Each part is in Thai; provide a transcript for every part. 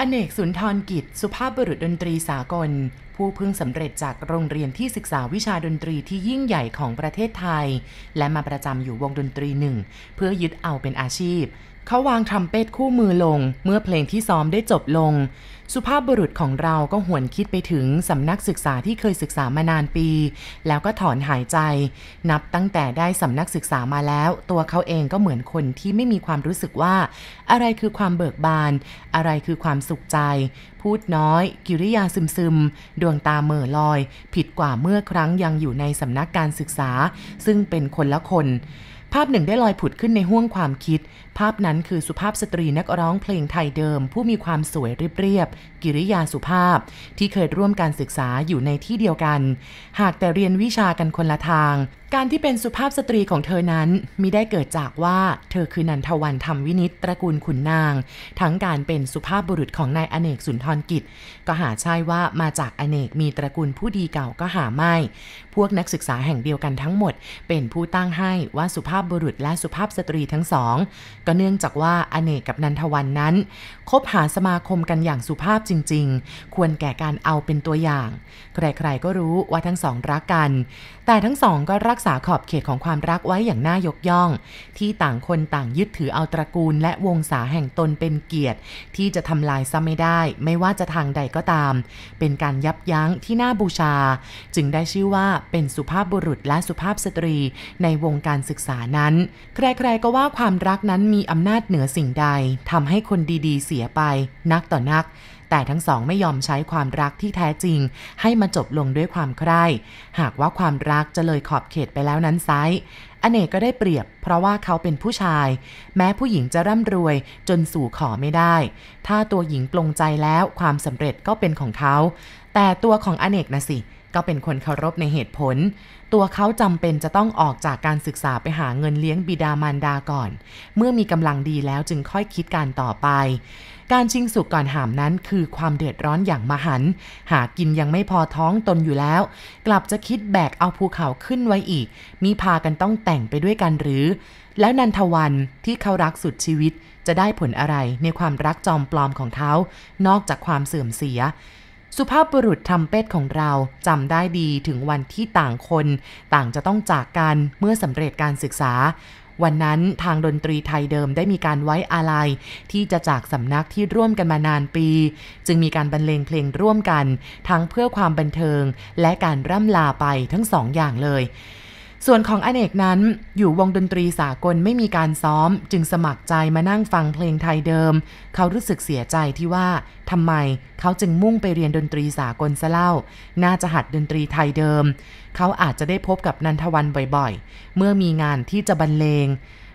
อเนกสุนทรกิจ สุภาพบุรุษดนตรีสากล ผู้พึงสำเร็จจากโรงเรียนที่ศึกษาวิชาดนตรีที่ยิ่งใหญ่ของประเทศไทย และมาประจำอยู่วงดนตรีหนึ่ง เพื่อยึดเอาเป็นอาชีพ เขาวางทรัมเป็ตคู่มือลง เมื่อเพลงที่ซ้อมได้จบลง สุภาพบุรุษของเราก็หวนคิดไปถึงสำนักศึกษาที่เคยศึกษามานานปี แล้วก็ถอนหายใจ นับตั้งแต่ได้สำนักศึกษามาแล้ว ตัวเขาเองก็เหมือนคนที่ไม่มีความรู้สึกว่า อะไรคือความเบิกบาน อะไรคือความสุขใจ พูดน้อย กิริยาซึมๆ ดวงตาเมื่อลอย ผิดกว่าเมื่อครั้งยังอยู่ในสำนักการศึกษา ซึ่งเป็นคนละคนภาพหนึ่งได้ลอยผุดขึ้นในห้วงความคิด ภาพนั้นคือสุภาพสตรีนักร้องเพลงไทยเดิม ผู้มีความสวยเรียบๆกิริยาสุภาพ ที่เคยร่วมการศึกษาอยู่ในที่เดียวกัน หากแต่เรียนวิชากันคนละทาง การที่เป็นสุภาพสตรีของเธอนั้นมิได้เกิดจากว่าเธอคือนันทวันธรรมวินิตตระกูลขุนนาง ทั้งการเป็นสุภาพบุรุษของนายอเนกสุนทรกิจ ก็หาใช่ว่ามาจากอเนกมีตระกูลผู้ดีเก่าก็หาไม่ พวกนักศึกษาแห่งเดียวกันทั้งหมด เป็นผู้ตั้งให้ว่าสุภาพบุรุษและสุภาพสตรีทั้งสองก็เนื่องจากว่าอเนกกับนันทวันนั้น คบหาสมาคมกันอย่างสุภาพจริง ๆ ควรแก่การเอาเป็นตัวอย่าง ใครๆก็รู้ว่าทั้งสองรักกัน แต่ทั้งสองก็รักษาขอบเขตของความรักไว้อย่างน่ายกย่อง ที่ต่างคนต่างยึดถือเอาตระกูล และวงศาแห่งตนเป็นเกียรติ ที่จะทำลายซะไม่ได้ ไม่ว่าจะทางใดก็ตาม เป็นการยับยั้งที่น่าบูชา จึงได้ชื่อว่าเป็นสุภาพบุรุษและสุภาพสตรีในวงการศึกษานั้น ใครๆก็ว่าความรักนั้นมีอำนาจเหนือสิ่งใดทำให้คนดีๆ เสียไป นักต่อนัก แต่ทั้งสองไม่ยอมใช้ความรักที่แท้จริง ให้มาจบลงด้วยความใคร่หากว่าความรักจะเลยขอบเขตไปแล้วนั้นไซอเนกก็ได้เปรียบ เพราะว่าเขาเป็นผู้ชาย แม้ผู้หญิงจะร่ำรวยจนสู่ขอไม่ได้ ถ้าตัวหญิงปลงใจแล้วความสำเร็จก็เป็นของเขา แต่ตัวของอเนกนะสิ ก็เป็นคนเคารพในเหตุผล ตัวเขาจำเป็นจะต้องออกจากการศึกษาไปหาเงินเลี้ยงบิดามารดาก่อน เมื่อมีกำลังดีแล้วจึงค่อยคิดการต่อไป การชิงสุกก่อนหามนั้นคือความเดือดร้อนอย่างมหัน หากินยังไม่พอท้องตนอยู่แล้ว กลับจะคิดแบกเอาภูเขาขึ้นไว้อีก มีพากันต้องแต่งไปด้วยกันหรือ แล้วนันทวันที่เขารักสุดชีวิตจะได้ผลอะไรในความรักจอมปลอมของเขา นอกจากความเสื่อมเสีย สุภาพบุรุษทำเป็ดของเราจำได้ดีถึงวันที่ต่างคน ต่างจะต้องจากกันเมื่อสำเร็จการศึกษา วันนั้นทางดนตรีไทยเดิมได้มีการไว้อาลัย ที่จะจากสำนักที่ร่วมกันมานานปี จึงมีการบรรเลงเพลงร่วมกัน ทั้งเพื่อความบันเทิง และการร่ำลาไปทั้งสองอย่างเลย ส่วนของอเนกนั้นอยู่วงดนตรีสากลไม่มีการซ้อม จึงสมัครใจมานั่งฟังเพลงไทยเดิม เขารู้สึกเสียใจที่ว่าทำไมเขาจึงมุ่งไปเรียนดนตรีสากลซะเล่า น่าจะหัดดนตรีไทยเดิม เขาอาจจะได้พบกับนันทวันบ่อยๆ เมื่อมีงานที่จะบรรเลง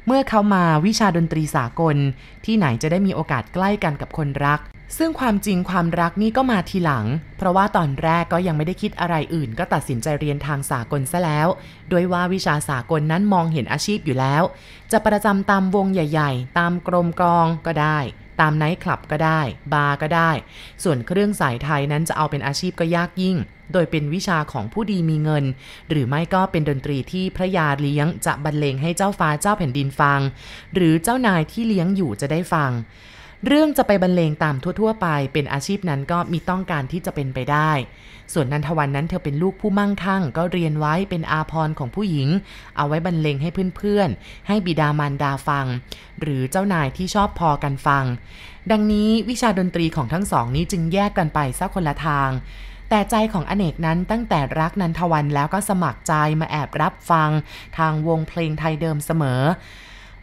เมื่อเขามาวิชาดนตรีสากล ที่ไหนจะได้มีโอกาสใกล้กันกับคนรัก ซึ่งความจริงความรักนี่ก็มาทีหลัง เพราะว่าตอนแรกก็ยังไม่ได้คิดอะไรอื่น ก็ตัดสินใจเรียนทางสากลซะแล้วโดยว่าวิชาสากลนั้นมองเห็นอาชีพอยู่แล้ว จะประจำตามวงใหญ่ ๆ ตามกรมกองก็ได้ ตามไนท์คลับก็ได้ บาร์ก็ได้ ส่วนเครื่องสายไทยนั้นจะเอาเป็นอาชีพก็ยากยิ่ง โดยเป็นวิชาของผู้ดีมีเงิน หรือไม่ก็เป็นดนตรีที่พระยาเลี้ยงจะบรรเลงให้เจ้าฟ้าเจ้าแผ่นดินฟัง หรือเจ้านายที่เลี้ยงอยู่จะได้ฟัง เรื่องจะไปบรรเลงตามทั่ว ๆ ไป เป็นอาชีพนั้นก็มีต้องการที่จะเป็นไปได้ ส่วนนันทวันนั้นเธอเป็นลูกผู้มั่งคั่ง ก็เรียนไว้เป็นอาพรของผู้หญิง เอาไว้บรรเลงให้เพื่อนๆ ให้บิดามารดาฟัง หรือเจ้านายที่ชอบพอกันฟังดังนี้วิชาดนตรีของทั้งสองนี้จึงแยกกันไปสักคนละทาง แต่ใจของอเนกนั้นตั้งแต่รักนันทวันแล้วก็สมัครใจมาแอบรับฟัง ทางวงเพลงไทยเดิมเสมอ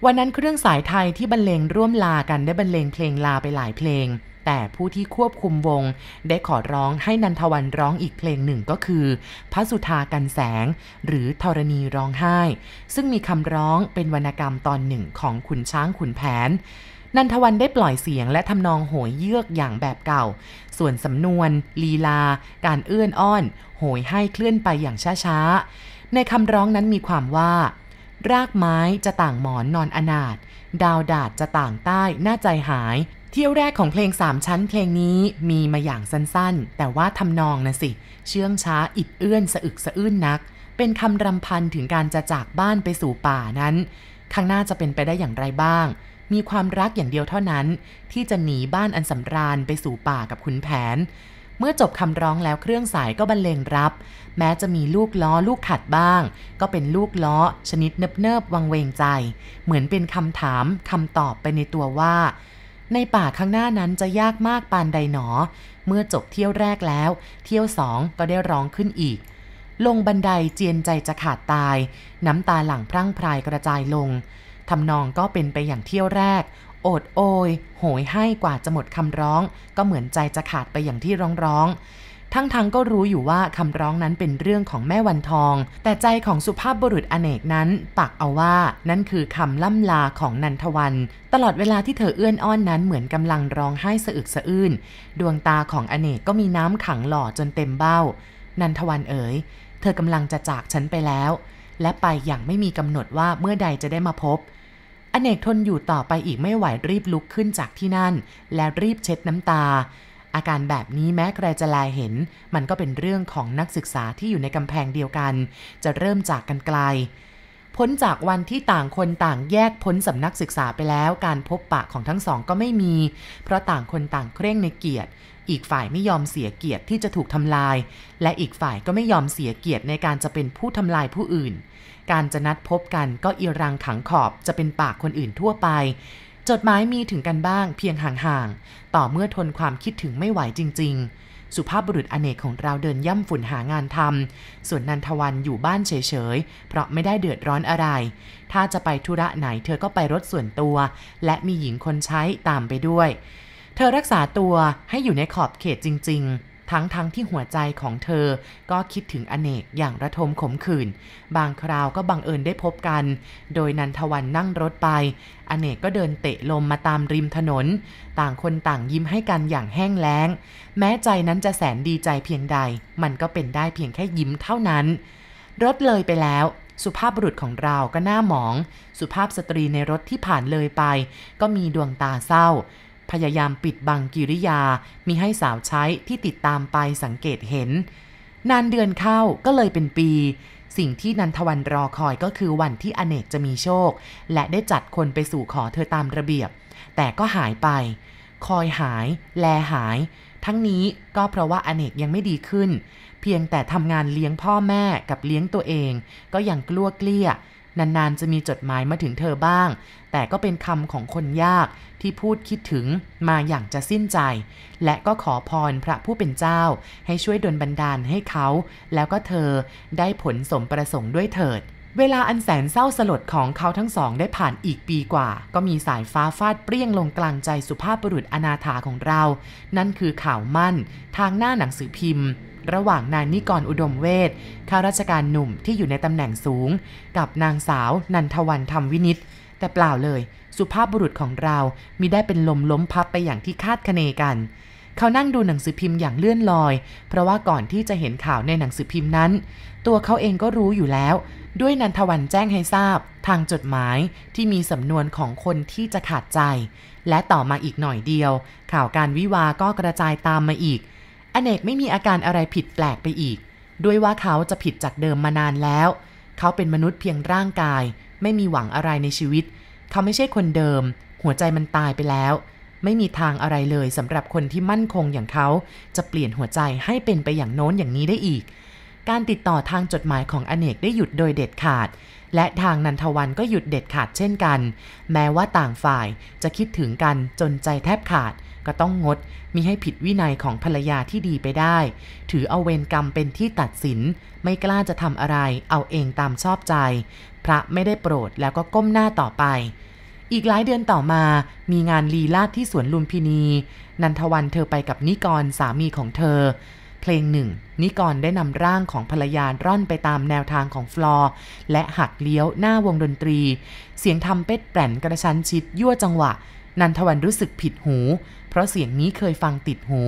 วันนั้นเครื่องสายไทยที่บรรเลงร่วมลากันได้บรรเลงเพลงลาไปหลายเพลง แต่ผู้ที่ควบคุมวง ได้ขอร้องให้นันทวันร้องอีกเพลงหนึ่งก็คือ พระสุธากันแสง หรือธรณีร้องไห้ ซึ่งมีคำร้องเป็นวรรณกรรมตอนหนึ่งของขุนช้างขุนแผน นันทวันได้ปล่อยเสียงและทำนองโหยเยือกอย่างแบบเก่า ส่วนสำนวน ลีลา การเอื้อนอ้อน โหยให้เคลื่อนไปอย่างช้าๆ ในคำร้องนั้นมีความว่า รากไม้จะต่างหมอนนอนอนาถดาวดาดจะต่างใต้หน้าใจหาย เที่ยวแรกของเพลงสามชั้นเพลงนี้มีมาอย่างสั้นๆ แต่ว่าทำนองนะสิ เชื่องช้าอิดเอื้อนสะอึกสะอื้นนัก เป็นคำรำพันถึงการจะจากบ้านไปสู่ป่านั้น ข้างหน้าจะเป็นไปได้อย่างไรบ้าง มีความรักอย่างเดียวเท่านั้น ที่จะหนีบ้านอันสำราญไปสู่ป่ากับขุนแผน เมื่อจบคำร้องแล้วเครื่องสายก็บรรเลงรับ แม้จะมีลูกล้อลูกขัดบ้าง ก็เป็นลูกล้อ ชนิดเนิบเนิบวังเวงใจ เหมือนเป็นคำถามคำตอบไปในตัวว่า ในป่าข้างหน้านั้นจะยากมากปานใดหนอ เมื่อจบเที่ยวแรกแล้ว เที่ยวสองก็ได้ร้องขึ้นอีกลงบันไดเจียนใจจะขาดตาย น้ำตาหลั่งพรั่งพรายกระจายลง ทำนองก็เป็นไปอย่างเที่ยวแรก โอดโอย โหยให้กว่าจะหมดคำร้อง ก็เหมือนใจจะขาดไปอย่างที่ร้องร้องทั้งทังก็รู้อยู่ว่าคำร้องนั้นเป็นเรื่องของแม่วันทอง แต่ใจของสุภาพบุรุษอเนกนั้น ปักเอาว่านั่นคือคำล่ำลาของนันทวัน ตลอดเวลาที่เธอเอื้อนอ้อนนั้นเหมือนกำลังร้องไห้สะอึกสะอื้น ดวงตาของอเนกก็มีน้ำขังหล่อจนเต็มเบ้า นันทวันเอ๋ย เธอกำลังจะจากฉันไปแล้ว และไปอย่างไม่มีกำหนดว่าเมื่อใดจะได้มาพบ อเนกทนอยู่ต่อไปอีกไม่ไหวรีบลุกขึ้นจากที่นั่น และรีบเช็ดน้ำตา อาการแบบนี้แม้ใครจะลายเห็น มันก็เป็นเรื่องของนักศึกษาที่อยู่ในกำแพงเดียวกัน จะเริ่มจากกันไกล พ้นจากวันที่ต่างคนต่างแยกพ้นสำนักศึกษาไปแล้ว การพบปะของทั้งสองก็ไม่มี เพราะต่างคนต่างเคร่งในเกียรติอีกฝ่ายไม่ยอมเสียเกียรติที่จะถูกทำลาย และอีกฝ่ายก็ไม่ยอมเสียเกียรติในการจะเป็นผู้ทำลายผู้อื่น การจะนัดพบกันก็อีรังขังขอบจะเป็นปากคนอื่นทั่วไป จดหมายมีถึงกันบ้างเพียงห่างๆ ต่อเมื่อทนความคิดถึงไม่ไหวจริง ๆ สุภาพบุรุษอเนกของเราเดินย่ำฝุ่นหางานทำ ส่วนนันทวันอยู่บ้านเฉยๆ เพราะไม่ได้เดือดร้อนอะไร ถ้าจะไปธุระไหนเธอก็ไปรถส่วนตัว และมีหญิงคนใช้ตามไปด้วย เธอรักษาตัวให้อยู่ในขอบเขตจริง ๆ ทั้งทั้งที่หัวใจของเธอก็คิดถึงอเนกอย่างระทมขมขื่น บางคราวก็บังเอิญได้พบกัน โดยนันทวันนั่งรถไป อเนกก็เดินเตะลมมาตามริมถนน ต่างคนต่างยิ้มให้กันอย่างแห้งแล้ง แม้ใจนั้นจะแสนดีใจเพียงใด มันก็เป็นได้เพียงแค่ยิ้มเท่านั้น รถเลยไปแล้วสุภาพบุรุษของเราก็หน้าหมอง สุภาพสตรีในรถที่ผ่านเลยไป ก็มีดวงตาเศร้า พยายามปิดบังกิริยา มีให้สาวใช้ที่ติดตามไปสังเกตเห็น นานเดือนเข้าก็เลยเป็นปี สิ่งที่นันทวันรอคอยก็คือวันที่อเนกจะมีโชค และได้จัดคนไปสู่ขอเธอตามระเบียบ แต่ก็หายไป คอยหาย แลหาย ทั้งนี้ก็เพราะว่าอเนกยังไม่ดีขึ้น เพียงแต่ทำงานเลี้ยงพ่อแม่กับเลี้ยงตัวเอง ก็ยังกลัวเกลี้ยนานๆ จะมีจดหมายมาถึงเธอบ้าง แต่ก็เป็นคำของคนยาก ที่พูดคิดถึงมาอย่างจะสิ้นใจ และก็ขอพรพระผู้เป็นเจ้า ให้ช่วยดลบันดาลให้เขา แล้วก็เธอได้ผลสมประสงค์ด้วยเถิด เวลาอันแสนเศร้าสลดของเขาทั้งสองได้ผ่านอีกปีกว่า ก็มีสายฟ้าฟาดเปรี้ยงลงกลางใจสุภาพบุรุษอนาถาของเรา นั่นคือข่าวมั่น ทางหน้าหนังสือพิมพ์ระหว่างนายนิกรอุดมเวทข้าราชการหนุ่มที่อยู่ในตำแหน่งสูง กับนางสาวนันทวันธรรมวินิตแต่เปล่าเลย สุภาพบุรุษของเรามีได้เป็นลมล้มพับไปอย่างที่คาดคะเนกัน เขานั่งดูหนังสือพิมพ์อย่างเลื่อนลอย เพราะว่าก่อนที่จะเห็นข่าวในหนังสือพิมพ์นั้น ตัวเขาเองก็รู้อยู่แล้ว ด้วยนันทวันแจ้งให้ทราบ ทางจดหมายที่มีสำนวนของคนที่จะขาดใจ และต่อมาอีกหน่อยเดียว ข่าวการวิวาก็กระจายตามมาอีก อเนกไม่มีอาการอะไรผิดแปลกไปอีก ด้วยว่าเขาจะผิดจากเดิมมานานแล้ว เขาเป็นมนุษย์เพียงร่างกาย ไม่มีหวังอะไรในชีวิตเเขาไม่ใช่คนเดิม หัวใจมันตายไปแล้ว ไม่มีทางอะไรเลยสำหรับคนที่มั่นคงอย่างเขา จะเปลี่ยนหัวใจให้เป็นไปอย่างโน้นอย่างนี้ได้อีก การติดต่อทางจดหมายของอเนกได้หยุดโดยเด็ดขาด และทางนันทวันก็หยุดเด็ดขาดเช่นกัน แม้ว่าต่างฝ่ายจะคิดถึงกันจนใจแทบขาด ก็ต้องงดมิให้ผิดวินัยของภรรยาที่ดีไปได้ ถือเอาเวรกรรมเป็นที่ตัดสิน ไม่กล้าจะทำอะไร เอาเองตามชอบใจ พระไม่ได้โปรดแล้วก็ก้มหน้าต่อไป อีกหลายเดือนต่อมามีงานลีลาดที่สวนลุมพินี นันทวันเธอไปกับนิกรสามีของเธอ เพลงหนึ่งนิกรได้นำร่างของภรรยาร่อนไปตามแนวทางของฟลอร์และหักเลี้ยวหน้าวงดนตรี เสียงทำเป็ดแปรนกระชั้นชิดยั่วจังหวะ นันทวันรู้สึกผิดหู เพราะเสียงนี้เคยฟังติดหู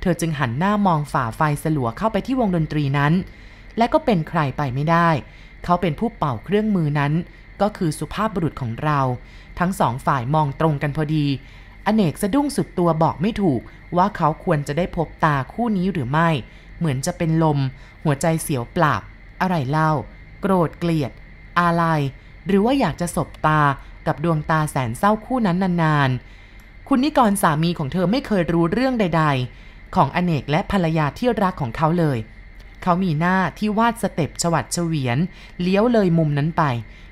เธอจึงหันหน้ามองฝ่าไฟสลัวเข้าไปที่วงดนตรีนั้น และก็เป็นใครไปไม่ได้ เขาเป็นผู้เป่าเครื่องมือนั้น ก็คือสุภาพบุรุษของเรา ทั้งสองฝ่ายมองตรงกันพอดี อเนกสะดุ้งสุดตัวบอกไม่ถูก ว่าเขาควรจะได้พบตาคู่นี้หรือไม่ เหมือนจะเป็นลม หัวใจเสียวปราบ อะไรเล่า โกรธเกลียดอาลัยหรือว่าอยากจะสบตากับดวงตาแสนเศร้าคู่นั้นนานๆ คุณนิกรสามีของเธอไม่เคยรู้เรื่องใด ๆ ของอเนกและภรรยาที่รักของเขาเลย เขามีหน้าที่วาดสเต็ปฉวัดเฉวียน เลี้ยวเลยมุมนั้นไป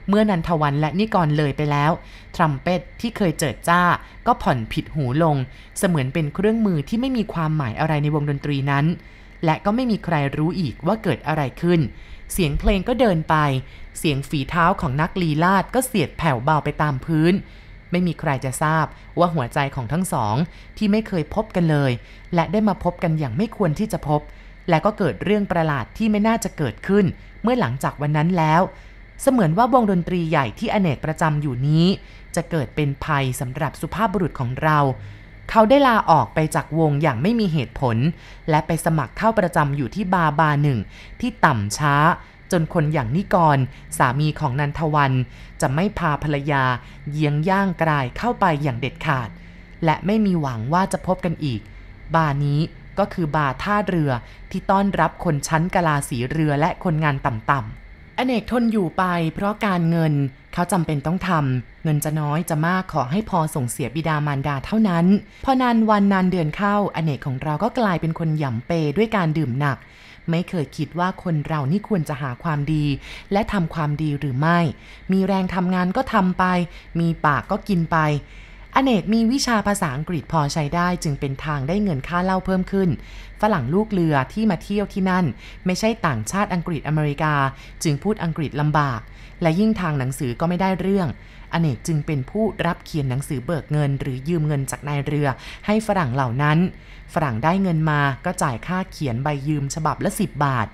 เมื่อนันทวันและนิกรเลยไปแล้ว ทรัมเป็ตที่เคยเจิดจ้า ก็ผ่อนผิดหูลง เสมือนเป็นเครื่องมือที่ไม่มีความหมายอะไรในวงดนตรีนั้น และก็ไม่มีใครรู้อีกว่าเกิดอะไรขึ้น เสียงเพลงก็เดินไป เสียงฝีเท้าของนักลีลาดก็เสียดแผ่วเบาไปตามพื้นไม่มีใครจะทราบว่าหัวใจของทั้งสองที่ไม่เคยพบกันเลย และได้มาพบกันอย่างไม่ควรที่จะพบ และก็เกิดเรื่องประหลาดที่ไม่น่าจะเกิดขึ้น เมื่อหลังจากวันนั้นแล้ว เสมือนว่าวงดนตรีใหญ่ที่อเนกประจำอยู่นี้ จะเกิดเป็นภัยสำหรับสุภาพบุรุษของเรา เขาได้ลาออกไปจากวงอย่างไม่มีเหตุผล และไปสมัครเข้าประจำอยู่ที่บาร์บาร์หนึ่งที่ต่ำช้า จนคนอย่างนิกร สามีของนันทวัน จะไม่พาภรรยาเยียงย่างกลายเข้าไปอย่างเด็ดขาด และไม่มีหวังว่าจะพบกันอีก บาร์นี้ ก็คือบาท่าเรือที่ต้อนรับคนชั้นกลาสีเรือและคนงานต่ำๆ อเนกทนอยู่ไปเพราะการเงินเขาจำเป็นต้องทำเงินจะน้อยจะมากขอให้พอส่งเสียบิดามารดาเท่านั้น พอนานวันนานเดือนเข้า อเนกของเราก็กลายเป็นคนหย่ำเปด้วยการดื่มหนัก ไม่เคยคิดว่าคนเรานี่ควรจะหาความดี และทำความดีหรือไม่ มีแรงทำงานก็ทำไป มีปากก็กินไป อเนกมีวิชาภาษาอังกฤษพอใช้ได้จึงเป็นทางได้เงินค่าเหล้าเพิ่มขึ้น ฝรั่งลูกเรือที่มาเที่ยวที่นั่น ไม่ใช่ต่างชาติอังกฤษอเมริกา จึงพูดอังกฤษลำบาก และยิ่งทางหนังสือก็ไม่ได้เรื่อง อเนกจึงเป็นผู้รับเขียนหนังสือเบิกเงิน หรือยืมเงินจากนายเรือ ให้ฝรั่งเหล่านั้น ฝรั่งได้เงินมาก็จ่ายค่าเขียนใบยืมฉบับละ 10 บาท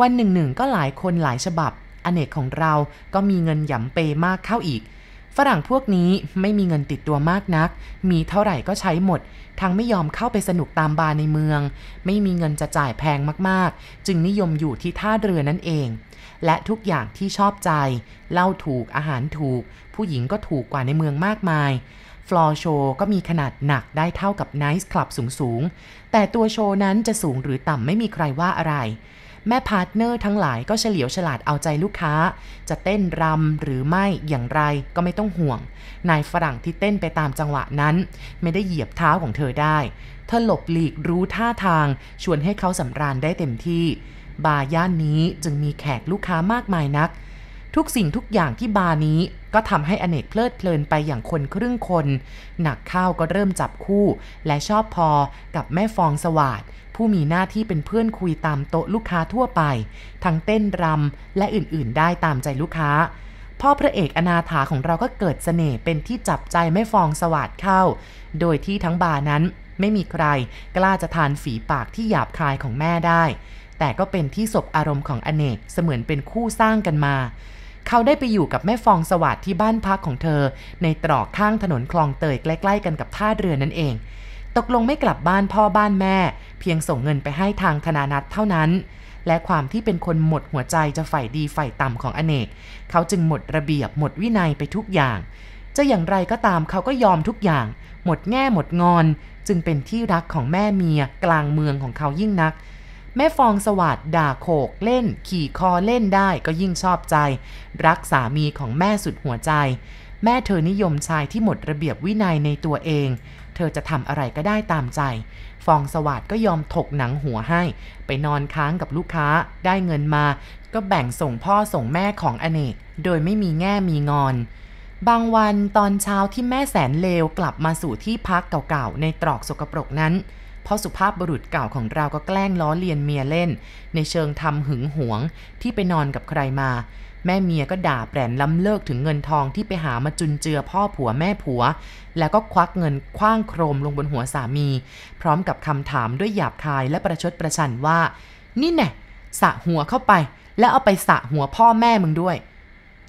วันหนึ่งหนึ่งก็หลายคนหลายฉบับ อเนกของเราก็มีเงินหยำเปมากเข้าอีก ฝรั่งพวกนี้ไม่มีเงินติดตัวมากนัก มีเท่าไหร่ก็ใช้หมด ทั้งไม่ยอมเข้าไปสนุกตามบาร์ในเมือง ไม่มีเงินจะจ่ายแพงมากๆ จึงนิยมอยู่ที่ท่าเรือนั่นเอง และทุกอย่างที่ชอบใจเหล้าถูกอาหารถูก ผู้หญิงก็ถูกกว่าในเมืองมากมายฟลอร์โชว์ก็มีขนาดหนักได้เท่ากับไนท์คลับสูงๆ แต่ตัวโชว์นั้นจะสูงหรือต่ำไม่มีใครว่าอะไร แม่พาร์ทเนอร์ทั้งหลายก็เฉลียวฉลาดเอาใจลูกค้า จะเต้นรำหรือไม่อย่างไรก็ไม่ต้องห่วง นายฝรั่งที่เต้นไปตามจังหวะนั้น ไม่ได้เหยียบเท้าของเธอได้ เธอหลบหลีกรู้ท่าทาง ชวนให้เขาสำราญได้เต็มที่ บาร์ย่านนี้จึงมีแขกลูกค้ามากมายนัก ทุกสิ่งทุกอย่างที่บาร์นี้ ก็ทำให้อเนกเพลิดเพลินไปอย่างคนครึ่งคน หนักข้าวก็เริ่มจับคู่ และชอบพอกับแม่ฟองสวาดผู้มีหน้าที่เป็นเพื่อนคุยตามโต๊ะลูกค้าทั่วไป ทั้งเต้นรำและอื่นๆ ได้ตามใจลูกค้า พ่อพระเอกอนาถาของเราก็เกิดเสน่ห์เป็นที่จับใจแม่ฟองสวาดเข้า โดยที่ทั้งบาร์นั้นไม่มีใครกล้าจะทานฝีปากที่หยาบคายของแม่ได้ แต่ก็เป็นที่สบอารมณ์ของอเนกเสมือนเป็นคู่สร้างกันมา เขาได้ไปอยู่กับแม่ฟองสวัสดิ์ที่บ้านพักของเธอ ในตรอกข้างถนนคลองเตยใกล้ ๆ กันกับท่าเรือนั่นเอง ตกลงไม่กลับบ้านพ่อบ้านแม่ เพียงส่งเงินไปให้ทางธนานัทเท่านั้นและความที่เป็นคนหมดหัวใจจะฝ่ายดีฝ่ายต่ำของอเนก เขาจึงหมดระเบียบหมดวินัยไปทุกอย่าง จะอย่างไรก็ตามเขาก็ยอมทุกอย่าง หมดแง่หมดงอน จึงเป็นที่รักของแม่เมียกลางเมืองของเขายิ่งนัก แม่ฟองสวัสดด่าโขกเล่น ขี่คอเล่นได้ก็ยิ่งชอบใจ รักสามีของแม่สุดหัวใจ แม่เธอนิยมชายที่หมดระเบียบวินัยในตัวเอง เธอจะทำอะไรก็ได้ตามใจ ฟองสวัสดก็ยอมถกหนังหัวให้ ไปนอนค้างกับลูกค้าได้เงินมา ก็แบ่งส่งพ่อส่งแม่ของอเนก โดยไม่มีแง่มีงอนบางวันตอนเช้าที่แม่แสนเลวกลับมาสู่ที่พักเก่าๆ ในตรอกสกปรกนั้น พ่อสุภาพบุรุษเก่าของเราก็แกล้งล้อเลียนเมียเล่น ในเชิงทำหึงหวงที่ไปนอนกับใครมา แม่เมียก็ด่าแปรนล้ำเลิกถึงเงินทองที่ไปหามาจุนเจือพ่อผัวแม่ผัว แล้วก็ควักเงินคว้างโครมลงบนหัวสามี พร้อมกับคำถามด้วยหยาบคายและประชดประชันว่า นี่แน่สะหัวเข้าไป แล้วเอาไปสะหัวพ่อแม่มึงด้วย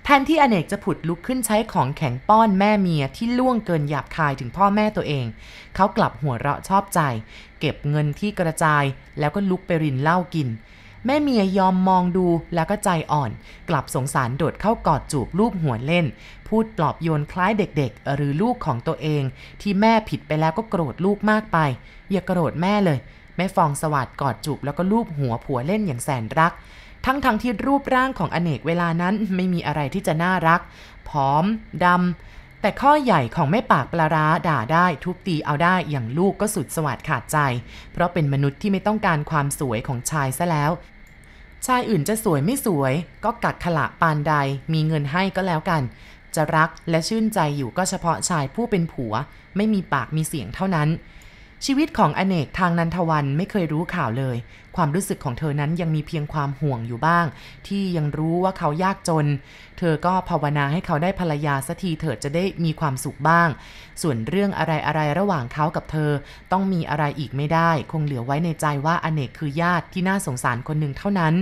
แทนที่อเนกจะผุดลุกขึ้นใช้ของแข็งป้อนแม่เมียที่ล่วงเกินหยาบคายถึงพ่อแม่ตัวเอง เขากลับหัวเราะชอบใจ เก็บเงินที่กระจาย แล้วก็ลุกไปรินเหล้ากิน แม่เมียยอมมองดูแล้วก็ใจอ่อน กลับสงสารโดดเข้ากอดจูบลูบหัวเล่น พูดปลอบโยนคล้ายเด็กๆ หรือลูกของตัวเอง ที่แม่ผิดไปแล้วก็โกรธลูกมากไป อย่าโกรธแม่เลย แม่ฟองสวัสดกอดจูบแล้วก็ลูบหัวผัวเล่นอย่างแสนรักทั้งทั้งที่รูปร่างของอเนกเวลานั้นไม่มีอะไรที่จะน่ารัก ผอม ดำ แต่ข้อใหญ่ของแม่ปากปลาร้าด่าได้ทุบตีเอาได้อย่างลูกก็สุดสวัสดขาดใจ เพราะเป็นมนุษย์ที่ไม่ต้องการความสวยของชายซะแล้ว ชายอื่นจะสวยไม่สวย ก็กัดขละปานใดมีเงินให้ก็แล้วกัน จะรักและชื่นใจอยู่ก็เฉพาะชายผู้เป็นผัว ไม่มีปากมีเสียงเท่านั้น ชีวิตของอเนกทางนันทวันไม่เคยรู้ข่าวเลย ความรู้สึกของเธอนั้นยังมีเพียงความห่วงอยู่บ้าง ที่ยังรู้ว่าเขายากจน เธอก็ภาวนาให้เขาได้ภรรยาสักทีเถิดจะได้มีความสุขบ้าง ส่วนเรื่องอะไรอะไรระหว่างเขากับเธอ ต้องมีอะไรอีกไม่ได้ คงเหลือไว้ในใจว่าอเนกคือญาติที่น่าสงสารคนหนึ่งเท่านั้น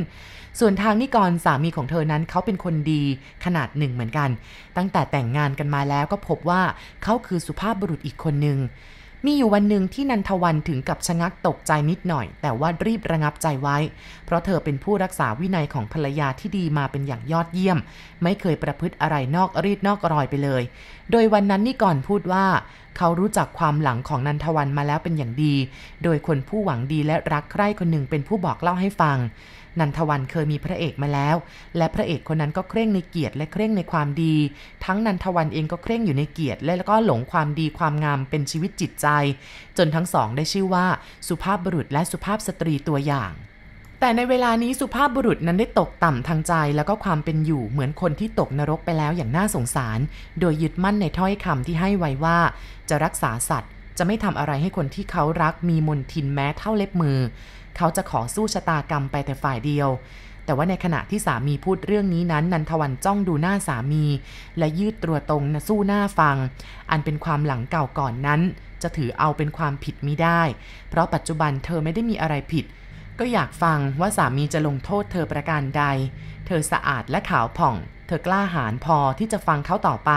ส่วนทางนิกรสามีของเธอนั้นเขาเป็นคนดีขนาดหนึ่งเหมือนกัน ตั้งแต่แต่งงานกันมาแล้วก็พบว่าเขาคือสุภาพบุรุษอีกคนหนึ่ง มีอยู่วันหนึ่งที่นันทวันถึงกับชะงักตกใจนิดหน่อย แต่ว่ารีบระงับใจไว้ เพราะเธอเป็นผู้รักษาวินัยของภรรยาที่ดีมาเป็นอย่างยอดเยี่ยม ไม่เคยประพฤติอะไรนอกรีดนอกรอยไปเลย โดยวันนั้นนี่ก่อนพูดว่า เขารู้จักความหลังของนันทวันมาแล้วเป็นอย่างดี โดยคนผู้หวังดีและรักใคร่คนหนึ่งเป็นผู้บอกเล่าให้ฟัง นันทวันเคยมีพระเอกมาแล้ว และพระเอกคนนั้นก็เคร่งในเกียรติและเคร่งในความดี ทั้งนันทวันเองก็เคร่งอยู่ในเกียรติ และก็หลงความดีความงามเป็นชีวิตจิตใจ จนทั้งสองได้ชื่อว่า สุภาพบุรุษและสุภาพสตรีตัวอย่างแต่ในเวลานี้สุภาพบุรุษนั้นได้ตกต่ำทางใจแล้วก็ความเป็นอยู่เหมือนคนที่ตกนรกไปแล้วอย่างน่าสงสาร โดยยึดมั่นในถ้อยคำที่ให้ไว้ว่า จะรักษาสัตว์ จะไม่ทำอะไรให้คนที่เขารักมีมนทินแม้เท่าเล็บมือ เขาจะขอสู้ชะตากรรมไปแต่ฝ่ายเดียว แต่ว่าในขณะที่สามีพูดเรื่องนี้นั้น นันทวันจ้องดูหน้าสามี และยืดตัวตรงนะสู้หน้าฟัง อันเป็นความหลังเก่าก่อนนั้น จะถือเอาเป็นความผิดมิได้ เพราะปัจจุบันเธอไม่ได้มีอะไรผิด ก็อยากฟังว่าสามีจะลงโทษเธอประการใด เธอสะอาดและขาวผ่องเธอกล้าหาญพอที่จะฟังเขาต่อไป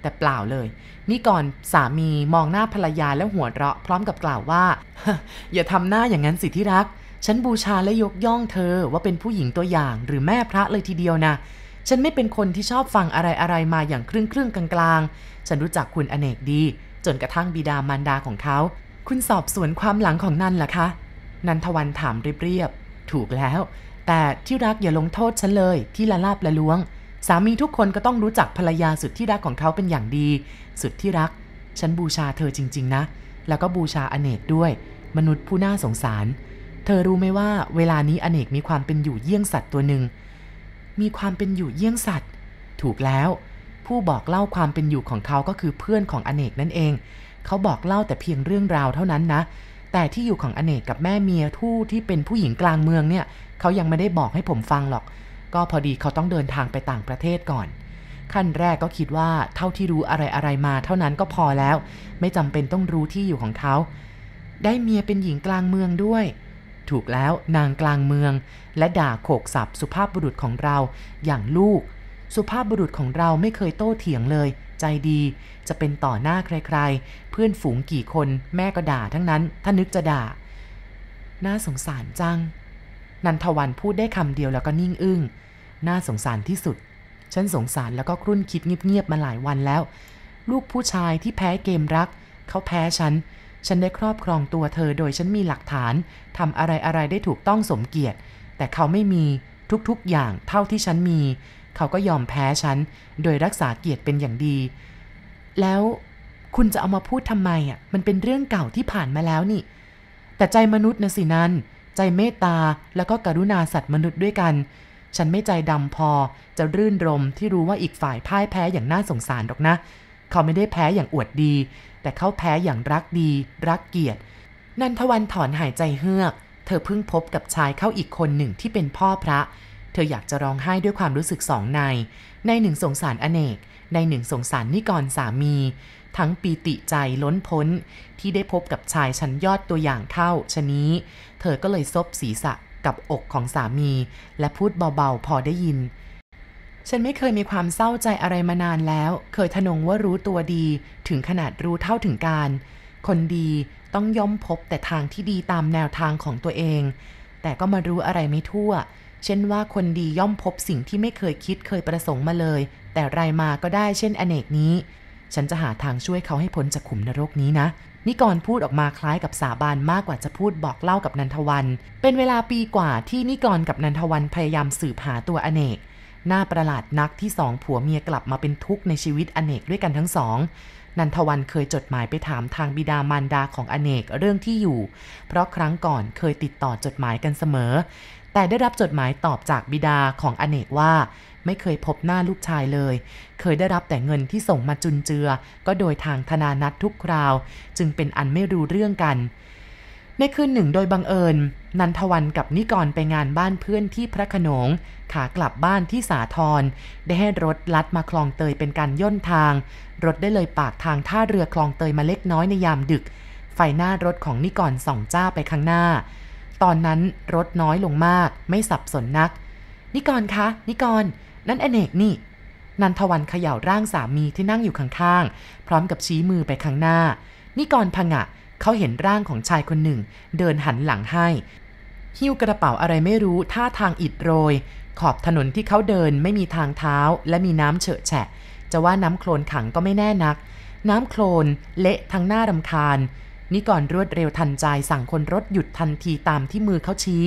แต่เปล่าเลย นี่ก่อนสามีมองหน้าภรรยาแล้วหัวเราะ พร้อมกับกล่าวว่า อย่าทำหน้าอย่างนั้นสิที่รัก ฉันบูชาและยกย่องเธอว่าเป็นผู้หญิงตัวอย่างหรือแม่พระเลยทีเดียวนะ ฉันไม่เป็นคนที่ชอบฟังอะไรอะไรมาอย่างครึ่งครึ่งกลางๆ ฉันรู้จักคุณอเนกดี จนกระทั่งบิดามารดาของเขา คุณสอบสวนความหลังของนันล่ะคะ นันทวันถามเรียบๆ ถูกแล้ว แต่ที่รักอย่าลงโทษฉันเลย ที่ละลาบละล้วง สามีทุกคนก็ต้องรู้จักภรรยาสุดที่รักของเขาเป็นอย่างดี สุดที่รัก ฉันบูชาเธอจริง ๆ นะ แล้วก็บูชาอเนกด้วย มนุษย์ผู้น่าสงสาร เธอรู้ไหมว่าเวลานี้อเนกมีความเป็นอยู่เยี่ยงสัตว์ตัวหนึ่ง มีความเป็นอยู่เยี่ยงสัตว์ ถูกแล้ว ผู้บอกเล่าความเป็นอยู่ของเขาก็คือเพื่อนของอเนกนั่นเอง เขาบอกเล่าแต่เพียงเรื่องราวเท่านั้นนะ แต่ที่อยู่ของอเนกกับแม่เมียทู่ที่เป็นผู้หญิงกลางเมืองเนี่ย เขายังไม่ได้บอกให้ผมฟังหรอก ก็พอดีเขาต้องเดินทางไปต่างประเทศก่อนขั้นแรกก็คิดว่าเท่าที่รู้อะไรอะไรมา เท่านั้นก็พอแล้ว ไม่จำเป็นต้องรู้ที่อยู่ของเขา ได้เมียเป็นหญิงกลางเมืองด้วย ถูกแล้วนางกลางเมือง และด่าโขกสับสุภาพบุรุษของเราอย่างลูก สุภาพบุรุษของเราไม่เคยโต้เถียงเลย ใจดีจะเป็นต่อหน้าใครๆ เพื่อนฝูงกี่คนแม่ก็ด่าทั้งนั้น ถ้านึกจะด่า น่าสงสารจัง นันทวันพูดได้คำเดียวแล้วก็นิ่งอึง้ง น่าสงสารที่สุด ฉันสงสารแล้วก็ครุ่นคิดเงียบๆมาหลายวันแล้ว ลูกผู้ชายที่แพ้เกมรัก เขาแพ้ฉัน ฉันได้ครอบครองตัวเธอโดยฉันมีหลักฐานทำอะไรอะไรได้ถูกต้องสมเกียรติ แต่เขาไม่มีทุกๆอย่างเท่าที่ฉันมี เขาก็ยอมแพ้ฉัน โดยรักษาเกียรติเป็นอย่างดี แล้วคุณจะเอามาพูดทำไมอะ มันเป็นเรื่องเก่าที่ผ่านมาแล้วนี่ แต่ใจมนุษย์นะสินันใจเมตตาแล้วก็กรุณาสัตว์มนุษย์ด้วยกัน ฉันไม่ใจดำพอจะรื่นรมที่รู้ว่าอีกฝ่ายพ่ายแพ้อย่างน่าสงสารหรอกนะ เขาไม่ได้แพ้อย่างอวดดี แต่เขาแพ้อย่างรักดี รักเกียรติ นันทวันถอนหายใจเฮือก เธอเพิ่งพบกับชายเข้าอีกคนหนึ่งที่เป็นพ่อพระ เธออยากจะร้องไห้ด้วยความรู้สึกสองใน ในหนึ่งสงสารอเนก ในหนึ่งสงสารนิกรสามี ทั้งปีติใจล้นพ้น ที่ได้พบกับชายชั้นยอดตัวอย่างเข้าชนี้ เธอก็เลยซบศีรษะกับอกของสามี และพูดเบาๆพอได้ยิน ฉันไม่เคยมีความเศร้าใจอะไรมานานแล้ว เคยทนงว่ารู้ตัวดี ถึงขนาดรู้เท่าถึงการ คนดีต้องย่อมพบแต่ทางที่ดีตามแนวทางของตัวเอง แต่ก็มารู้อะไรไม่ทั่ว เช่นว่าคนดีย่อมพบสิ่งที่ไม่เคยคิดเคยประสงค์มาเลย แต่ไรมาก็ได้เช่นอเนกนี้ ฉันจะหาทางช่วยเขาให้พ้นจากขุมนรกนี้นะนิกรพูดออกมาคล้ายกับสาบานมากกว่าจะพูดบอกเล่ากับนันทวัน เป็นเวลาปีกว่าที่นิกรกับนันทวันพยายามสืบหาตัวอเนก หน้าประหลาดนักที่สองผัวเมียกลับมาเป็นทุกข์ในชีวิตอเนกด้วยกันทั้งสอง นันทวันเคยจดหมายไปถามทางบิดามารดาของอเนกเรื่องที่อยู่ เพราะครั้งก่อนเคยติดต่อจดหมายกันเสมอ แต่ได้รับจดหมายตอบจากบิดาของอเนกว่า ไม่เคยพบหน้าลูกชายเลย เคยได้รับแต่เงินที่ส่งมาจุนเจือ ก็โดยทางธนานัดทุกคราว จึงเป็นอันไม่รู้เรื่องกัน ในคืนหนึ่งโดยบังเอิญ นันทวันกับนิกรไปงานบ้านเพื่อนที่พระโขนง ขากลับบ้านที่สาทรได้ให้รถลัดมาคลองเตยเป็นการย่นทาง รถได้เลยปากทางท่าเรือคลองเตยมาเล็กน้อยในยามดึก ไฟหน้ารถของนิกรส่องจ้าไปข้างหน้า ตอนนั้นรถน้อยลงมากไม่สับสนนัก นิกรคะ นิกร นั่นอเนกนี่ นันทวันเขย่าร่างสามีที่นั่งอยู่ข้างๆพร้อมกับชี้มือไปข้างหน้า นิกรพงะเขาเห็นร่างของชายคนหนึ่ง เดินหันหลังให้ หิ้วกระเป๋าอะไรไม่รู้ท่าทางอิดโรย ขอบถนนที่เขาเดินไม่มีทางเท้าและมีน้ำเฉอะแฉะ จะว่าน้ำโคลนขังก็ไม่แน่นัก น้ำโคลนเละทั้งหน้ารำคาญนิกรรวดเร็วทันใจสั่งคนรถหยุดทันทีตามที่มือเขาชี้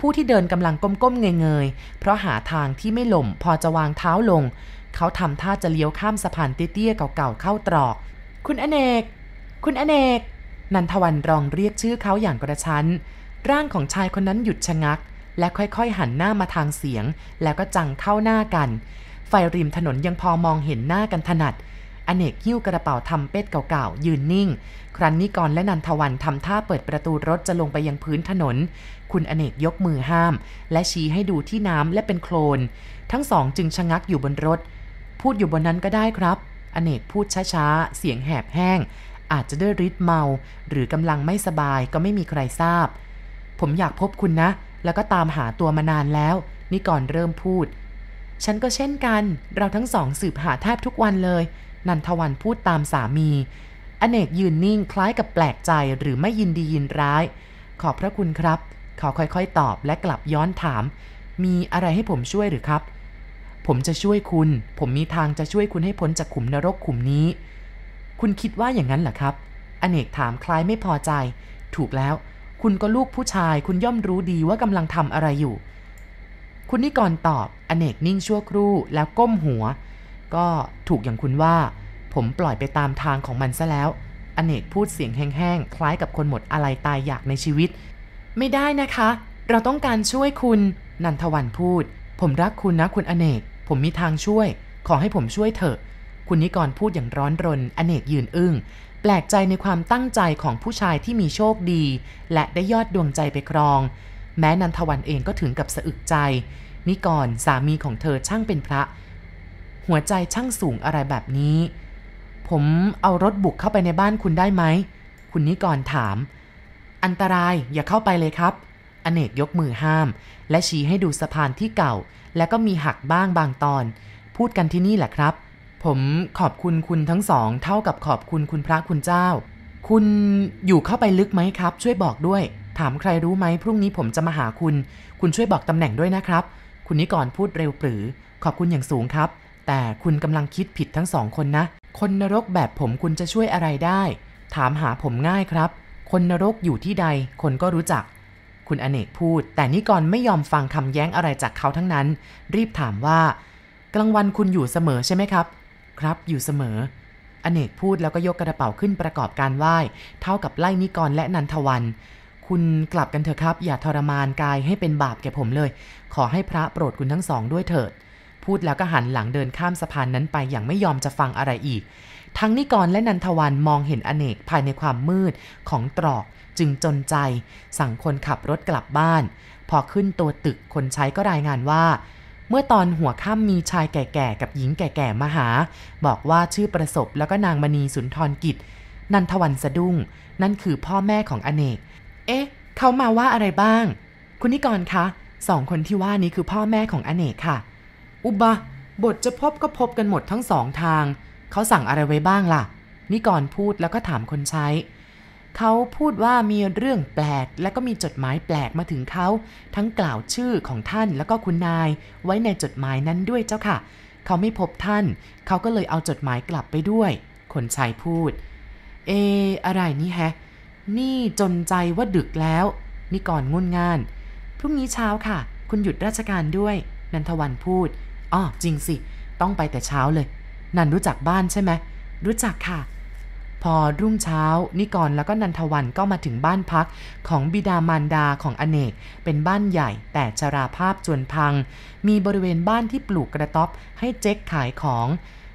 ผู้ที่เดินกำลังก้มๆเงยๆ เพราะหาทางที่ไม่หล่มพอจะวางเท้าลง เขาทำท่าจะเลี้ยวข้ามสะพานเตี้ยๆเก่าๆเข้าตรอก คุณอเนก คุณอเนก นันทวันรองเรียกชื่อเขาอย่างกระชั้น ร่างของชายคนนั้นหยุดชะงัก และค่อยๆหันหน้ามาทางเสียง แล้วก็จังเข้าหน้ากัน ไฟริมถนนยังพอมองเห็นหน้ากันถนัด อเนกหิ้วกระเป๋าทำเป็ดเก่าๆ ยืนนิ่ง ครั้นนิกรและนันทวันทำท่าเปิดประตูรถจะลงไปยังพื้นถนน คุณอเนกยกมือห้าม และชี้ให้ดูที่น้ำและเป็นโคลน ทั้งสองจึงชะงักอยู่บนรถ พูดอยู่บนนั้นก็ได้ครับ อเนกพูดช้าๆ เสียงแหบแห้งอาจจะด้วยฤทธิ์เมา หรือกำลังไม่สบายก็ไม่มีใครทราบ ผมอยากพบคุณนะ แล้วก็ตามหาตัวมานานแล้ว นี่ก่อนเริ่มพูด ฉันก็เช่นกัน เราทั้งสองสืบหาแทบทุกวันเลย นันทวันพูดตามสามี อเนกยืนนิ่งคล้ายกับแปลกใจหรือไม่ยินดียินร้าย ขอบพระคุณครับ เขาค่อยๆตอบและกลับย้อนถาม มีอะไรให้ผมช่วยหรือครับ ผมจะช่วยคุณ ผมมีทางจะช่วยคุณให้พ้นจากขุมนรกขุมนี้ คุณคิดว่าอย่างนั้นเหรอครับ อเนกถามคล้ายไม่พอใจ ถูกแล้ว คุณก็ลูกผู้ชาย คุณย่อมรู้ดีว่ากำลังทำอะไรอยู่ คุณนิกรตอบอเนกนิ่งชั่วครู่แล้วก้มหัว ก็ถูกอย่างคุณว่า ผมปล่อยไปตามทางของมันซะแล้ว อเนกพูดเสียงแห้งๆ คล้ายกับคนหมดอะไรตายอยากในชีวิต ไม่ได้นะคะ เราต้องการช่วยคุณ นันทวันพูด ผมรักคุณนะคุณอเนก ผมมีทางช่วย ขอให้ผมช่วยเถอะ คุณนิกรพูดอย่างร้อนรน อเนกยืนอึง้ง แปลกใจในความตั้งใจของผู้ชายที่มีโชคดี และได้ยอดดวงใจไปครอง แม้นันทวันเองก็ถึงกับสะอึกใจ นิกรสามีของเธอช่างเป็นพระ หัวใจช่างสูงอะไรแบบนี้ ผมเอารถบุกเข้าไปในบ้านคุณได้ไหม คุณนิกรถาม อันตรายอย่าเข้าไปเลยครับ อเนกยกมือห้าม และชี้ให้ดูสะพานที่เก่า และก็มีหักบ้างบางตอน พูดกันที่นี่แหละครับ ผมขอบคุณคุณทั้งสองเท่ากับขอบคุณคุณพระคุณเจ้า คุณอยู่เข้าไปลึกไหมครับ ช่วยบอกด้วย ถามใครรู้ไหมพรุ่งนี้ผมจะมาหาคุณ คุณช่วยบอกตำแหน่งด้วยนะครับ คุณนิกรพูดเร็วปรือ ขอบคุณอย่างสูงครับ แต่คุณกำลังคิดผิดทั้งสองคนนะ คนนรกแบบผมคุณจะช่วยอะไรได้ ถามหาผมง่ายครับ คนนรกอยู่ที่ใด คนก็รู้จัก คุณอเนกพูด แต่นิกรไม่ยอมฟังคำแย้งอะไรจากเขาทั้งนั้น รีบถามว่า กลางวันคุณอยู่เสมอใช่ไหมครับ ครับอยู่เสมอ อเนกพูดแล้วก็ยกกระเป๋าขึ้นประกอบการไหว้ เท่ากับไล่นิกรและนันทวัน คุณกลับกันเถอะครับ อย่าทรมานกายให้เป็นบาปแก่ผมเลย ขอให้พระโปรดคุณทั้งสองด้วยเถิด พูดแล้วก็หันหลังเดินข้ามสะพานนั้นไปอย่างไม่ยอมจะฟังอะไรอีก ทั้งนิกรและนันทวันมองเห็นอเนกภายในความมืดของตรอกจึงจนใจ สั่งคนขับรถกลับบ้าน พอขึ้นตัวตึกคนใช้ก็รายงานว่า เมื่อตอนหัวค่ำมีชายแก่ๆกับหญิงแก่ๆมาหา บอกว่าชื่อประสบแล้วก็นางมณีสุนทรกิจ นันทวันสะดุ้ง นั่นคือพ่อแม่ของอเนก เอ๊ะ เขามาว่าอะไรบ้าง คุณนิกรคะสองคนที่ว่านี้คือพ่อแม่ของอเนกค่ะ อุบะบทจะพบก็พบกันหมดทั้งสองทาง เขาสั่งอะไรไว้บ้างล่ะ นิกรพูดแล้วก็ถามคนใช้ เขาพูดว่ามีเรื่องแปลก และก็มีจดหมายแปลกมาถึงเขา ทั้งกล่าวชื่อของท่านแล้วก็คุณนาย ไว้ในจดหมายนั้นด้วยเจ้าค่ะ เขาไม่พบท่าน เขาก็เลยเอาจดหมายกลับไปด้วย คนใช้พูด เอ อะไรนี่แฮะ นี่จนใจว่าดึกแล้วนิกรงุนงาน พรุ่งนี้เช้าค่ะ คุณหยุดราชการด้วย นันทวันพูดอ๋อจริงสิ ต้องไปแต่เช้าเลย นันรู้จักบ้านใช่ไหมรู้จักค่ะ พอรุ่งเช้า นิกรแล้วก็นันทวันก็มาถึงบ้านพักของบิดามารดาของอเนก เป็นบ้านใหญ่แต่ชราภาพจวนพัง มีบริเวณบ้านที่ปลูกกระต๊อบให้เจ๊กขายของ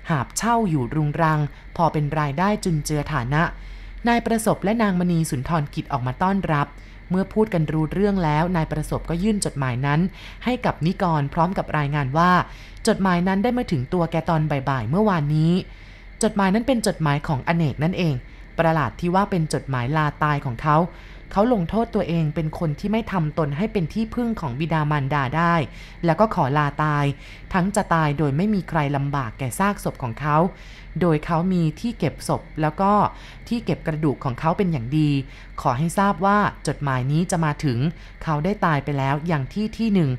หาบเช่าอยู่รุงรัง พอเป็นรายได้จุนเจือฐานะ นายประสบและนางมณีสุนทรกิจออกมาต้อนรับเมื่อพูดกันรู้เรื่องแล้วนายประสบก็ยื่นจดหมายนั้น ให้กับนิกรพร้อมกับรายงานว่า จดหมายนั้นได้มาถึงตัวแกตอนบ่ายๆเมื่อวานนี้ จดหมายนั้นเป็นจดหมายของอเนกนั่นเอง ประหลาดที่ว่าเป็นจดหมายลาตายของเขา เขาลงโทษตัวเองเป็นคนที่ไม่ทำตนให้เป็นที่พึ่งของบิดามารดาได้ แล้วก็ขอลาตาย ทั้งจะตายโดยไม่มีใครลำบากแก่ซากศพของเขา โดยเขามีที่เก็บศพแล้วก็ที่เก็บกระดูกของเขาเป็นอย่างดี ขอให้ทราบว่าจดหมายนี้จะมาถึง เขาได้ตายไปแล้วอย่างที่ที่หนึ่ง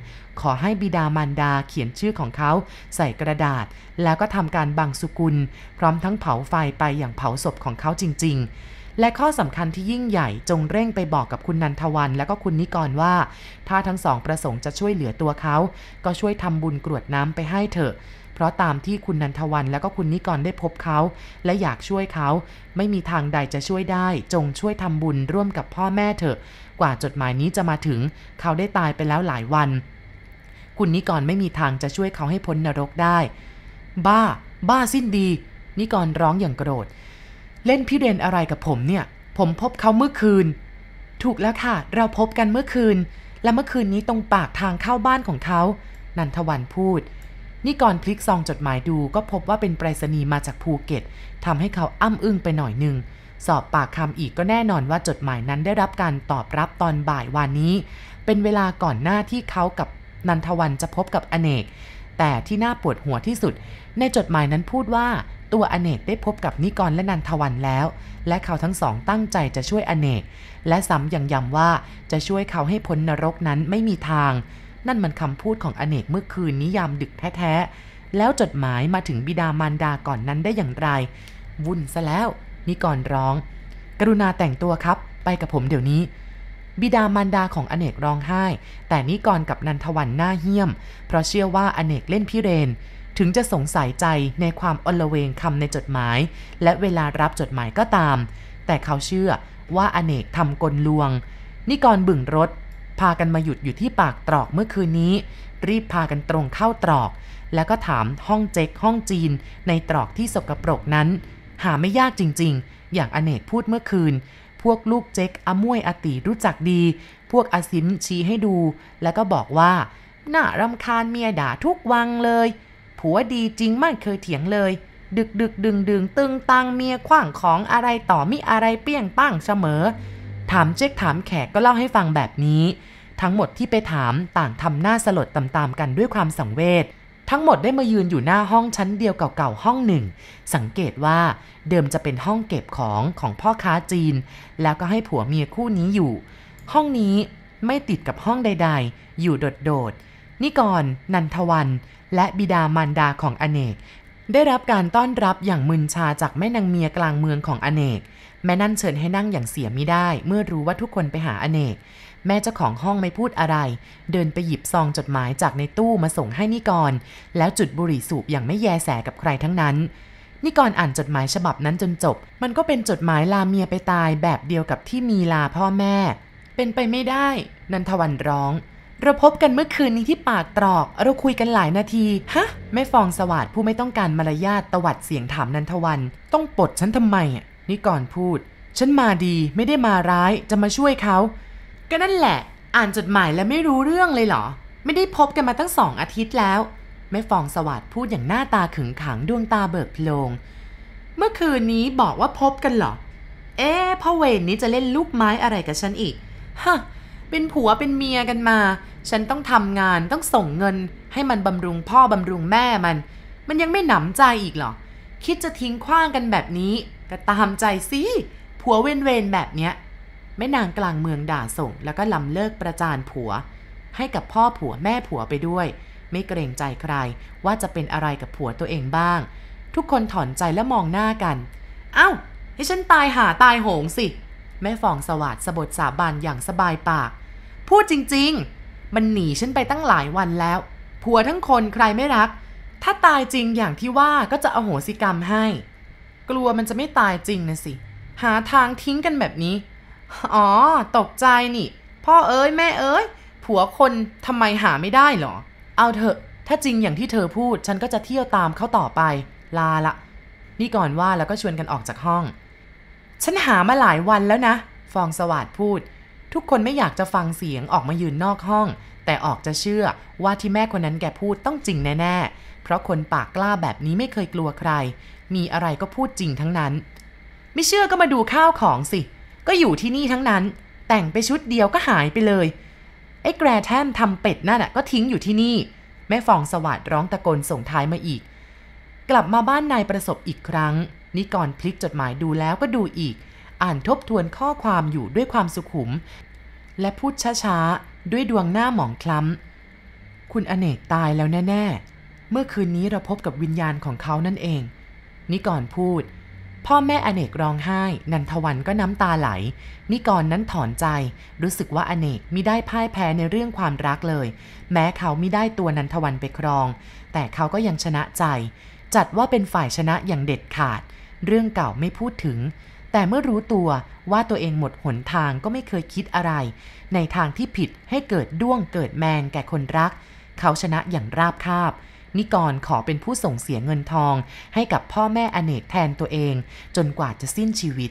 ขอให้บิดามารดาเขียนชื่อของเขา ใส่กระดาษ แล้วก็ทำการบังสุกุล พร้อมทั้งเผาไฟไปอย่างเผาศพของเขาจริง ๆ และข้อสำคัญที่ยิ่งใหญ่จงเร่งไปบอกกับคุณนันทวัน และก็คุณนิกรว่า ถ้าทั้งสองประสงค์จะช่วยเหลือตัวเขา ก็ช่วยทำบุญกรวดน้ำไปให้เถอะ เพราะตามที่คุณนันทวันและก็คุณนิกรได้พบเขา และอยากช่วยเขา ไม่มีทางใดจะช่วยได้ จงช่วยทำบุญร่วมกับพ่อแม่เถอะ กว่าจดหมายนี้จะมาถึง เขาได้ตายไปแล้วหลายวัน คุณนิกรไม่มีทางจะช่วยเขาให้พ้นนรกได้ บ้า บ้าสิ้นดีนิกรร้องอย่างโกรธ เล่นพี่เรนอะไรกับผมเนี่ย ผมพบเขาเมื่อคืน ถูกแล้วค่ะ เราพบกันเมื่อคืน และเมื่อคืนนี้ตรงปากทางเข้าบ้านของเขา นันทวันพูดนิกรพลิกซองจดหมายดูก็พบว่าเป็นไปรษณีย์มาจากภูเก็ตทำให้เขาอ้ำอึ้งไปหน่อยหนึ่งสอบปากคำอีกก็แน่นอนว่าจดหมายนั้นได้รับการตอบรับตอนบ่ายวันนี้ เป็นเวลาก่อนหน้าที่เขากับนันทวันจะพบกับอเนก แต่ที่น่าปวดหัวที่สุด ในจดหมายนั้นพูดว่า ตัวอเนกได้พบกับนิกรและนันทวันแล้ว และเขาทั้งสองตั้งใจจะช่วยอเนก และซ้ำยังย้ำว่าจะช่วยเขาให้พ้นนรกนั้นไม่มีทาง นั่นมันคำพูดของอเนกเมื่อคืนนิยามดึกแท้ๆ แล้วจดหมายมาถึงบิดามารดาก่อนนั้นได้อย่างไร วุ่นซะแล้ว นิกรร้อง กรุณาแต่งตัวครับ ไปกับผมเดี๋ยวนี้บิดามารดาของอเนกร้องไห้ แต่นิกรกับนันทวันหน้าเหี้ยม เพราะเชื่อว่าอเนกเล่นพิเรน ถึงจะสงสัยใจในความอลเวงคำในจดหมาย และเวลารับจดหมายก็ตาม แต่เขาเชื่อว่าอเนกทำกลลวง นิกรบึ่งรถ พากันมาหยุดอยู่ที่ปากตรอกเมื่อคืนนี้ รีบพากันตรงเข้าตรอก แล้วก็ถามห้องเจ๊กห้องจีน ในตรอกที่สกปรกนั้น หาไม่ยากจริง ๆ อย่างอเนกพูดเมื่อคืน พวกลูกเจ๊กอมวยอติรู้จักดี พวกอาซิมชี้ให้ดู แล้วก็บอกว่าน่ารำคาญเมียด่าทุกวังเลย ผัวดีจริงไม่เคยเถียงเลย ดึกดึกดึงดึงตึงตังเมียขว้างของอะไรต่อมิอะไรเปี้ยงป้างเสมอ ถามเจ๊กถามแขกก็เล่าให้ฟังแบบนี้ ทั้งหมดที่ไปถามต่างทำหน้าสลดตามๆกันด้วยความสังเวชทั้งหมดได้มายืนอยู่หน้าห้องชั้นเดียวเก่าๆห้องหนึ่ง สังเกตว่าเดิมจะเป็นห้องเก็บของของพ่อค้าจีน แล้วก็ให้ผัวเมียคู่นี้อยู่ ห้องนี้ไม่ติดกับห้องใดๆ อยู่โดดๆนิกร นันทวัน และบิดามารดาของอเนก ได้รับการต้อนรับอย่างมึนชาจากแม่นางเมียกลางเมืองของอเนก แม่นั่นเชิญให้นั่งอย่างเสียไม่ได้ เมื่อรู้ว่าทุกคนไปหาอเนก แม่เจ้าของห้องไม่พูดอะไร เดินไปหยิบซองจดหมายจากในตู้มาส่งให้นิกร แล้วจุดบุหรี่สูบอย่างไม่แยแสกับใครทั้งนั้นนิกรอ่านจดหมายฉบับนั้นจนจบ มันก็เป็นจดหมายลาเมียไปตายแบบเดียวกับที่มีลาพ่อแม่ เป็นไปไม่ได้ นันทวันร้อง เราพบกันเมื่อคืนนี้ที่ปากตรอก เราคุยกันหลายนาที ฮะ แม่ฟองสวัสดผู้ไม่ต้องการมารยาทตวัดเสียงถามนันทวัน ต้องปลดฉันทำไมอะนิกรพูด ฉันมาดีไม่ได้มาร้ายจะมาช่วยเขา ก็นั่นแหละ อ่านจดหมายแล้วไม่รู้เรื่องเลยเหรอ ไม่ได้พบกันมาตั้งสองอาทิตย์แล้ว แม่ฟองสวัสดพูดอย่างหน้าตาขึงขังดวงตาเบิกโพลง เมื่อคืนนี้บอกว่าพบกันเหรอ เอ๊พ่อเวรนนี้จะเล่นลูกไม้อะไรกับฉันอีก ฮะ เป็นผัวเป็นเมียกันมา ฉันต้องทำงานต้องส่งเงิน ให้มันบำรุงพ่อบำรุงแม่มัน มันยังไม่หนำใจอีกหรอ คิดจะทิ้งขว้างกันแบบนี้ ก็ตามใจสิผัวเวนเวนแบบเนี้ยแม่นางกลางเมืองด่าส่ง แล้วก็ลำเลิกประจานผัว ให้กับพ่อผัวแม่ผัวไปด้วย ไม่เกรงใจใคร ว่าจะเป็นอะไรกับผัวตัวเองบ้าง ทุกคนถอนใจและมองหน้ากัน เอ้า ให้ฉันตายหาตายโหงสิ แม่ฟองสวัสดสบทสาบานอย่างสบายปาก พูดจริงๆ มันหนีฉันไปตั้งหลายวันแล้ว ผัวทั้งคนใครไม่รัก ถ้าตายจริงอย่างที่ว่าก็จะอโหสิกรรมให้ กลัวมันจะไม่ตายจริงนะสิ หาทางทิ้งกันแบบนี้ อ๋อ ตกใจนี่ พ่อเอ้ยแม่เอ้ย ผัวคนทำไมหาไม่ได้หรอ เอาเถอะ ถ้าจริงอย่างที่เธอพูด ฉันก็จะเที่ยวตามเขาต่อไป ลาละ นี่ก่อนว่าแล้วก็ชวนกันออกจากห้อง ฉันหามาหลายวันแล้วนะ ฟองสวัสดพูด ทุกคนไม่อยากจะฟังเสียงออกมายืนนอกห้อง แต่ออกจะเชื่อว่าที่แม่คนนั้นแกพูดต้องจริงแน่ ๆ เพราะคนปากกล้าแบบนี้ไม่เคยกลัวใคร มีอะไรก็พูดจริงทั้งนั้น ไม่เชื่อก็มาดูข้าวของสิ ก็อยู่ที่นี่ทั้งนั้น แต่งไปชุดเดียวก็หายไปเลย ไอ้แกรแทมทำเป็ดนั่นน่ะก็ทิ้งอยู่ที่นี่ แม่ฟองสวัสดร้องตะโกนส่งท้ายมาอีก กลับมาบ้านนายประสบอีกครั้ง นิกรพลิกจดหมายดูแล้วก็ดูอีก อ่านทบทวนข้อความอยู่ด้วยความสุขุม และพูดช้าๆ ด้วยดวงหน้าหมองคล้ำ คุณอเนกตายแล้วแน่ ๆ เมื่อคืนนี้เราพบกับวิญญาณของเขานั่นเอง นิกรพูด พ่อแม่อเนกร้องไห้ นันทวันก็น้ำตาไหล นิกรนั้นถอนใจ รู้สึกว่าอเนกมิได้พ่ายแพ้ในเรื่องความรักเลย แม้เขามิได้ตัวนันทวันไปครอง แต่เขาก็ยังชนะใจ จัดว่าเป็นฝ่ายชนะอย่างเด็ดขาด เรื่องเก่าไม่พูดถึง แต่เมื่อรู้ตัวว่าตัวเองหมดหนทางก็ไม่เคยคิดอะไร ในทางที่ผิดให้เกิดด้วงเกิดแมงแก่คนรัก เขาชนะอย่างราบคาบ นิกรขอเป็นผู้ส่งเสียเงินทอง ให้กับพ่อแม่อเนกแทนตัวเอง จนกว่าจะสิ้นชีวิต